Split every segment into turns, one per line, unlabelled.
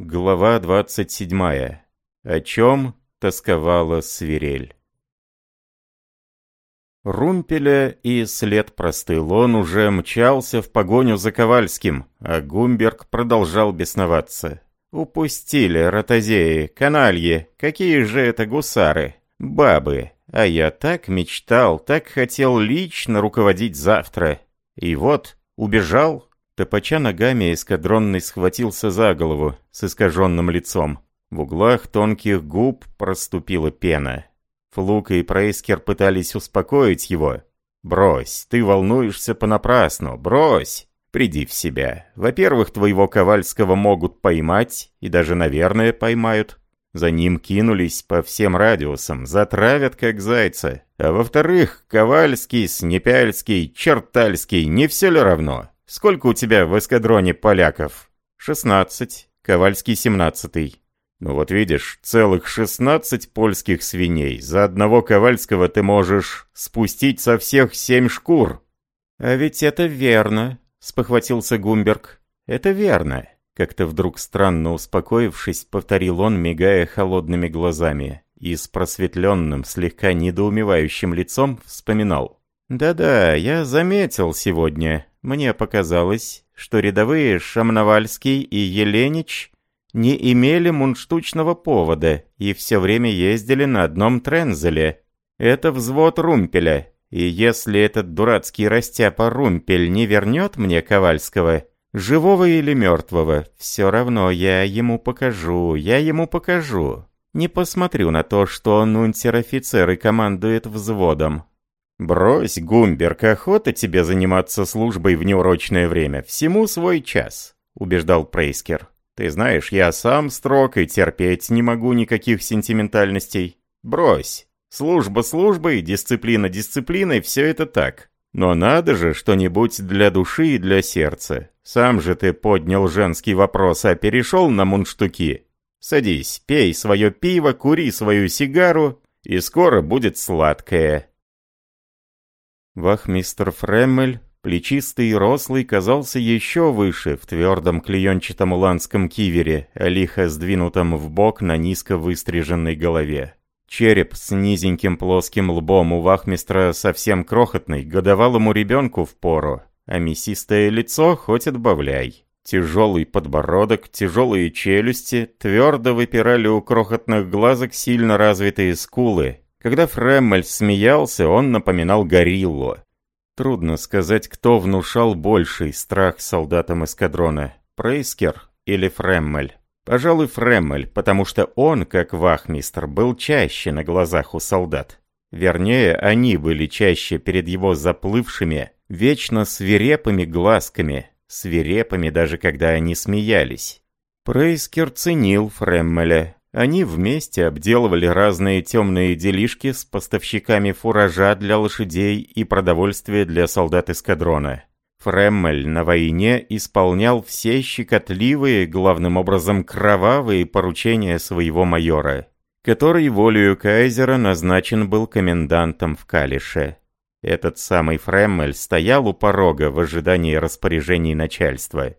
Глава 27. О чем тосковала свирель. Румпеля и след простыл, он уже мчался в погоню за Ковальским, а Гумберг продолжал бесноваться. «Упустили, ротозеи, канальи, какие же это гусары, бабы, а я так мечтал, так хотел лично руководить завтра. И вот, убежал, Топача ногами эскадронный схватился за голову с искаженным лицом. В углах тонких губ проступила пена. Флук и Прейскер пытались успокоить его. «Брось, ты волнуешься понапрасну, брось! Приди в себя. Во-первых, твоего Ковальского могут поймать, и даже, наверное, поймают. За ним кинулись по всем радиусам, затравят как зайца. А во-вторых, Ковальский, Снепяльский, Чертальский, не все ли равно? Сколько у тебя в эскадроне поляков? Шестнадцать. Ковальский семнадцатый. Ну вот видишь, целых шестнадцать польских свиней. За одного Ковальского ты можешь спустить со всех семь шкур. А ведь это верно, спохватился Гумберг. Это верно. Как-то вдруг странно успокоившись, повторил он, мигая холодными глазами, и с просветленным, слегка недоумевающим лицом вспоминал. «Да-да, я заметил сегодня. Мне показалось, что рядовые Шамновальский и Еленич не имели мундштучного повода и все время ездили на одном трензеле. Это взвод Румпеля, и если этот дурацкий растяпа Румпель не вернет мне Ковальского, живого или мертвого, все равно я ему покажу, я ему покажу. Не посмотрю на то, что он унтер-офицер и командует взводом. «Брось, Гумберг, охота тебе заниматься службой в неурочное время. Всему свой час», — убеждал Прейскер. «Ты знаешь, я сам строг и терпеть не могу никаких сентиментальностей. Брось. Служба службой, дисциплина дисциплиной, все это так. Но надо же что-нибудь для души и для сердца. Сам же ты поднял женский вопрос, а перешел на мундштуки. Садись, пей свое пиво, кури свою сигару, и скоро будет сладкое». Вахмистр Фреммель, плечистый и рослый, казался еще выше в твердом клеенчатом уланском кивере, лихо сдвинутом в бок на низко выстриженной голове. Череп с низеньким плоским лбом у вахмистра совсем крохотный, годовалому ребенку в пору, а мясистое лицо хоть отбавляй. Тяжелый подбородок, тяжелые челюсти, твердо выпирали у крохотных глазок сильно развитые скулы, когда Фреммель смеялся, он напоминал гориллу. Трудно сказать, кто внушал больший страх солдатам эскадрона, Прейскер или Фреммель. Пожалуй, Фреммель, потому что он, как вахмистр, был чаще на глазах у солдат. Вернее, они были чаще перед его заплывшими, вечно свирепыми глазками, свирепыми даже когда они смеялись. Прейскер ценил Фреммеля, они вместе обделывали разные темные делишки с поставщиками фуража для лошадей и продовольствия для солдат эскадрона. Фреммель на войне исполнял все щекотливые, главным образом кровавые поручения своего майора, который волею кайзера назначен был комендантом в Калише. Этот самый Фреммель стоял у порога в ожидании распоряжений начальства.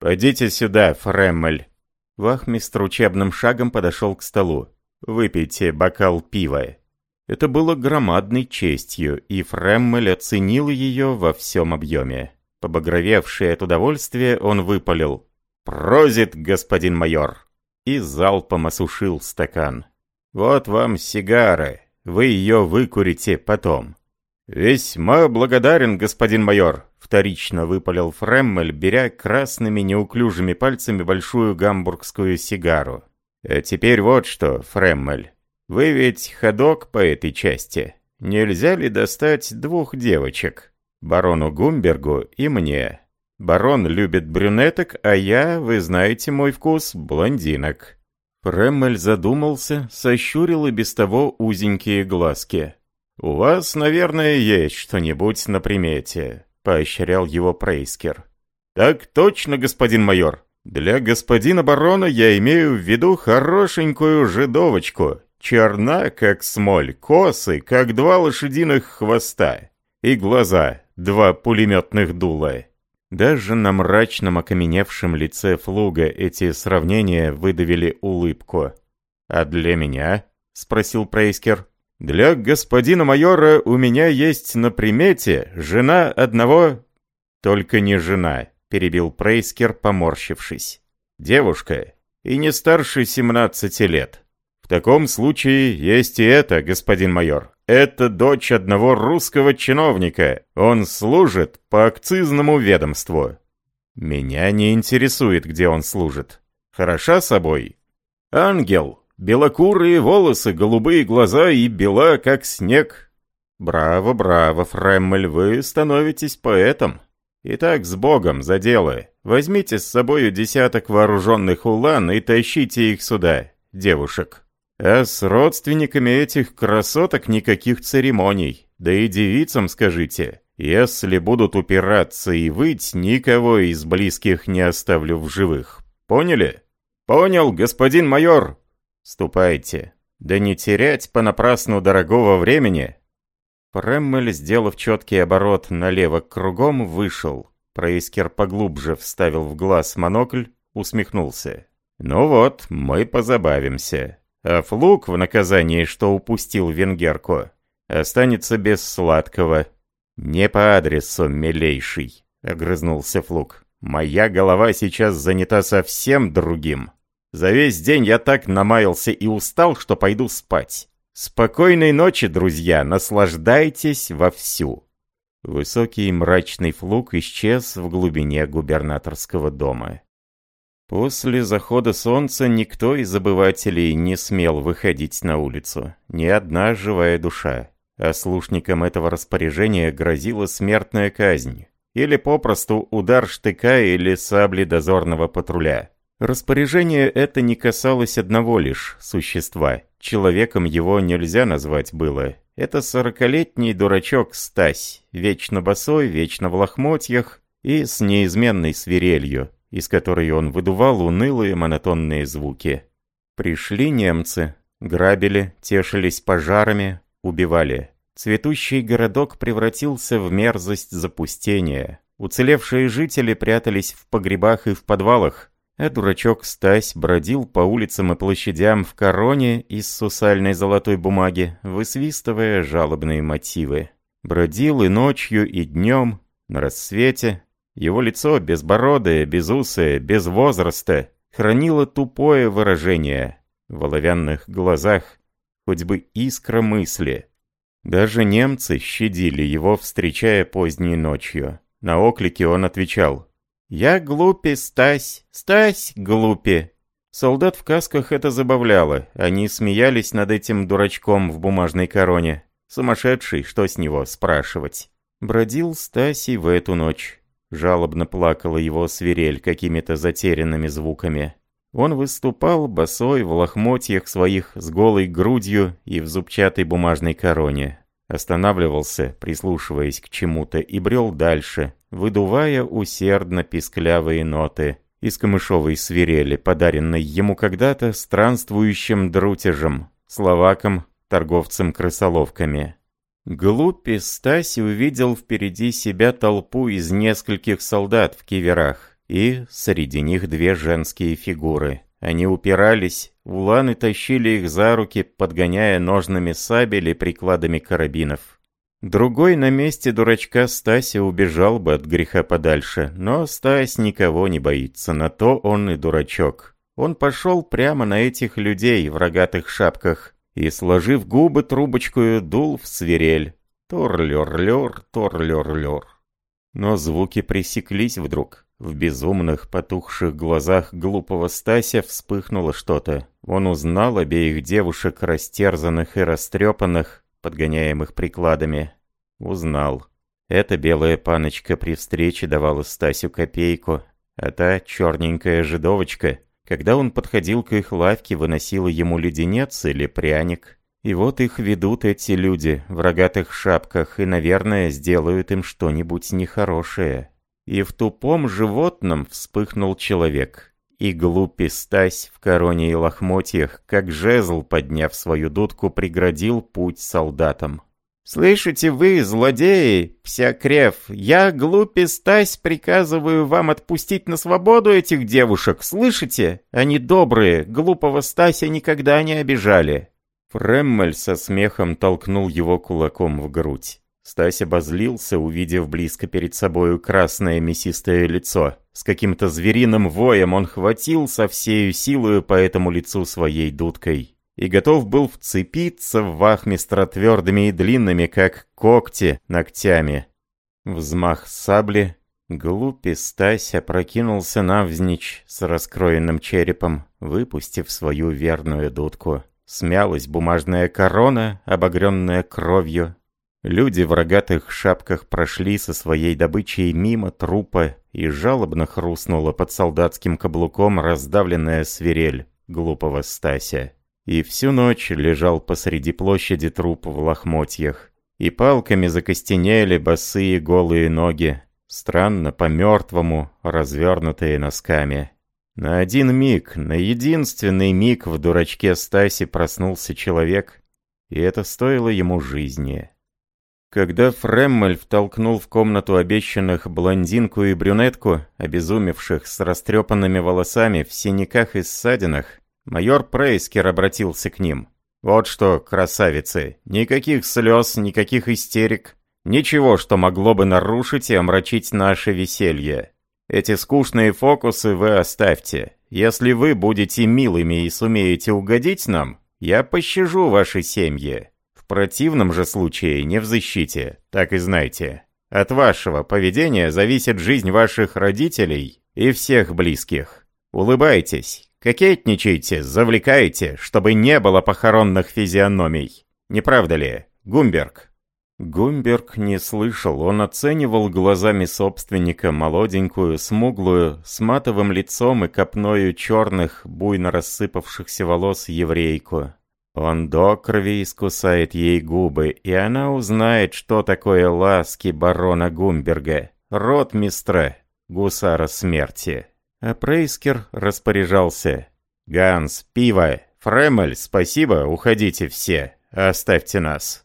«Пойдите сюда, Фреммель», Вахмистр учебным шагом подошел к столу. «Выпейте бокал пива». Это было громадной честью, и Фреммель оценил ее во всем объеме. Побагровевший от удовольствия, он выпалил. «Прозит, господин майор!» И залпом осушил стакан. «Вот вам сигара, вы ее выкурите потом». «Весьма благодарен, господин майор», — вторично выпалил Фреммель, беря красными неуклюжими пальцами большую гамбургскую сигару. «А теперь вот что, Фреммель, вы ведь ходок по этой части. Нельзя ли достать двух девочек? Барону Гумбергу и мне. Барон любит брюнеток, а я, вы знаете мой вкус, блондинок». Фреммель задумался, сощурил и без того узенькие глазки. «У вас, наверное, есть что-нибудь на примете», — поощрял его Прейскер. «Так точно, господин майор. Для господина барона я имею в виду хорошенькую жидовочку, черна, как смоль, косы, как два лошадиных хвоста, и глаза, два пулеметных дула. Даже на мрачном окаменевшем лице Флуга эти сравнения выдавили улыбку. «А для меня?» — спросил Прейскер. «Для господина майора у меня есть на примете жена одного...» «Только не жена», — перебил Прейскер, поморщившись. «Девушка, и не старше 17 лет. В таком случае есть и это, господин майор. Это дочь одного русского чиновника. Он служит по акцизному ведомству. Меня не интересует, где он служит. Хороша собой? Ангел. Белокурые волосы, голубые глаза и бела, как снег. Браво, браво, Фреммель, вы становитесь поэтом. Итак, с Богом за дело. Возьмите с собою десяток вооруженных улан и тащите их сюда, девушек. А с родственниками этих красоток никаких церемоний. Да и девицам скажите, если будут упираться и выть, никого из близких не оставлю в живых. Поняли? Понял, господин майор. Ступайте. Да не терять понапрасну дорогого времени. Преммель, сделав четкий оборот налево кругом, вышел. Проискер поглубже вставил в глаз монокль, усмехнулся. «Ну вот, мы позабавимся. А Флук в наказании, что упустил венгерку, останется без сладкого. «Не по адресу, милейший», — огрызнулся Флук. «Моя голова сейчас занята совсем другим. За весь день я так намаялся и устал, что пойду спать. Спокойной ночи, друзья, наслаждайтесь вовсю». Высокий мрачный Флук исчез в глубине губернаторского дома. После захода солнца никто из обывателей не смел выходить на улицу. Ни одна живая душа. А слушникам этого распоряжения грозила смертная казнь. Или попросту удар штыка или сабли дозорного патруля. Распоряжение это не касалось одного лишь существа. Человеком его нельзя назвать было. Это сорокалетний дурачок Стась, вечно босой, вечно в лохмотьях и с неизменной свирелью, из которой он выдувал унылые монотонные звуки. Пришли немцы, грабили, тешились пожарами, убивали. Цветущий городок превратился в мерзость запустения. Уцелевшие жители прятались в погребах и в подвалах, а дурачок Стась бродил по улицам и площадям в короне из сусальной золотой бумаги, высвистывая жалобные мотивы. Бродил и ночью, и днем, на рассвете, его лицо, безбородое, безусое, без возраста, хранило тупое выражение. В оловянных глазах хоть бы искра мысли. Даже немцы щадили его, встречая поздней ночью. На оклики он отвечал «Я глупи, Стась, Стась, глупи». Солдат в касках это забавляло, они смеялись над этим дурачком в бумажной короне. Сумасшедший, что с него спрашивать. Бродил Стасий в эту ночь. Жалобно плакала его свирель какими-то затерянными звуками. Он выступал босой в лохмотьях своих с голой грудью и в зубчатой бумажной короне. Останавливался, прислушиваясь к чему-то, и брел дальше, выдувая усердно писклявые ноты из камышовой свирели, подаренной ему когда-то странствующим друтежем, словаком, торговцем крысоловками. Глупи Стаси увидел впереди себя толпу из нескольких солдат в киверах, и среди них две женские фигуры. Они упирались, уланы тащили их за руки, подгоняя ножными сабель прикладами карабинов. Другой на месте дурачка Стаси убежал бы от греха подальше, но Стась никого не боится, на то он и дурачок. Он пошел прямо на этих людей в рогатых шапках, и, сложив губы трубочкою, дул в свирель. Тор-лер-лер, тор-лер-лер. Но звуки пресеклись вдруг. В безумных, потухших глазах глупого Стася вспыхнуло что-то. Он узнал обеих девушек, растерзанных и растрепанных, подгоняемых прикладами. Узнал. Эта белая паночка при встрече давала Стасю копейку, а та черненькая жидовочка — когда он подходил к их лавке, выносила ему леденец или пряник. И вот их ведут эти люди в рогатых шапках и, наверное, сделают им что-нибудь нехорошее. И в тупом животном вспыхнул человек. И глупи Стась в короне и лохмотьях, как жезл, подняв свою дудку, преградил путь солдатам. «Слышите вы, злодеи, вся крев, я, глупи Стась, приказываю вам отпустить на свободу этих девушек, слышите? Они добрые, глупого Стася никогда не обижали». Фреммель со смехом толкнул его кулаком в грудь. Стась обозлился, увидев близко перед собою красное мясистое лицо. С каким-то звериным воем он хватил со всею силою по этому лицу своей дудкой и готов был вцепиться в вахмистра твердыми и длинными, как когти, ногтями. Взмах сабли, глупи Стась опрокинулся навзничь с раскроенным черепом, выпустив свою верную дудку. Смялась бумажная корона, обогренная кровью. Люди в рогатых шапках прошли со своей добычей мимо трупа, и жалобно хрустнула под солдатским каблуком раздавленная свирель глупого Стася. И всю ночь лежал посреди площади труп в лохмотьях. И палками закостенели босые голые ноги, странно по-мертвому, развернутые носками. На один миг, на единственный миг в дурачке Стаси проснулся человек, и это стоило ему жизни. Когда Фреммель втолкнул в комнату обещанных блондинку и брюнетку, обезумевших с растрепанными волосами в синяках и ссадинах, Майор Прейскер обратился к ним. «Вот что, красавицы, никаких слез, никаких истерик, ничего, что могло бы нарушить и омрачить наше веселье. Эти скучные фокусы вы оставьте. Если вы будете милыми и сумеете угодить нам, я пощажу ваши семьи. Противном же случае не в защите, так и знайте. От вашего поведения зависит жизнь ваших родителей и всех близких. Улыбайтесь, Кокетничайте, завлекайте, чтобы не было похоронных физиономий. Не правда ли, Гумберг?» Гумберг не слышал, он оценивал глазами собственника молоденькую, смуглую, с матовым лицом и копною черных, буйно рассыпавшихся волос еврейку. Он до крови искусает ей губы, и она узнает, что такое ласки барона Гумберга, ротмистра, гусара смерти. А Прейскер распоряжался. «Ганс, пиво! Фремель, спасибо, уходите все. Оставьте нас».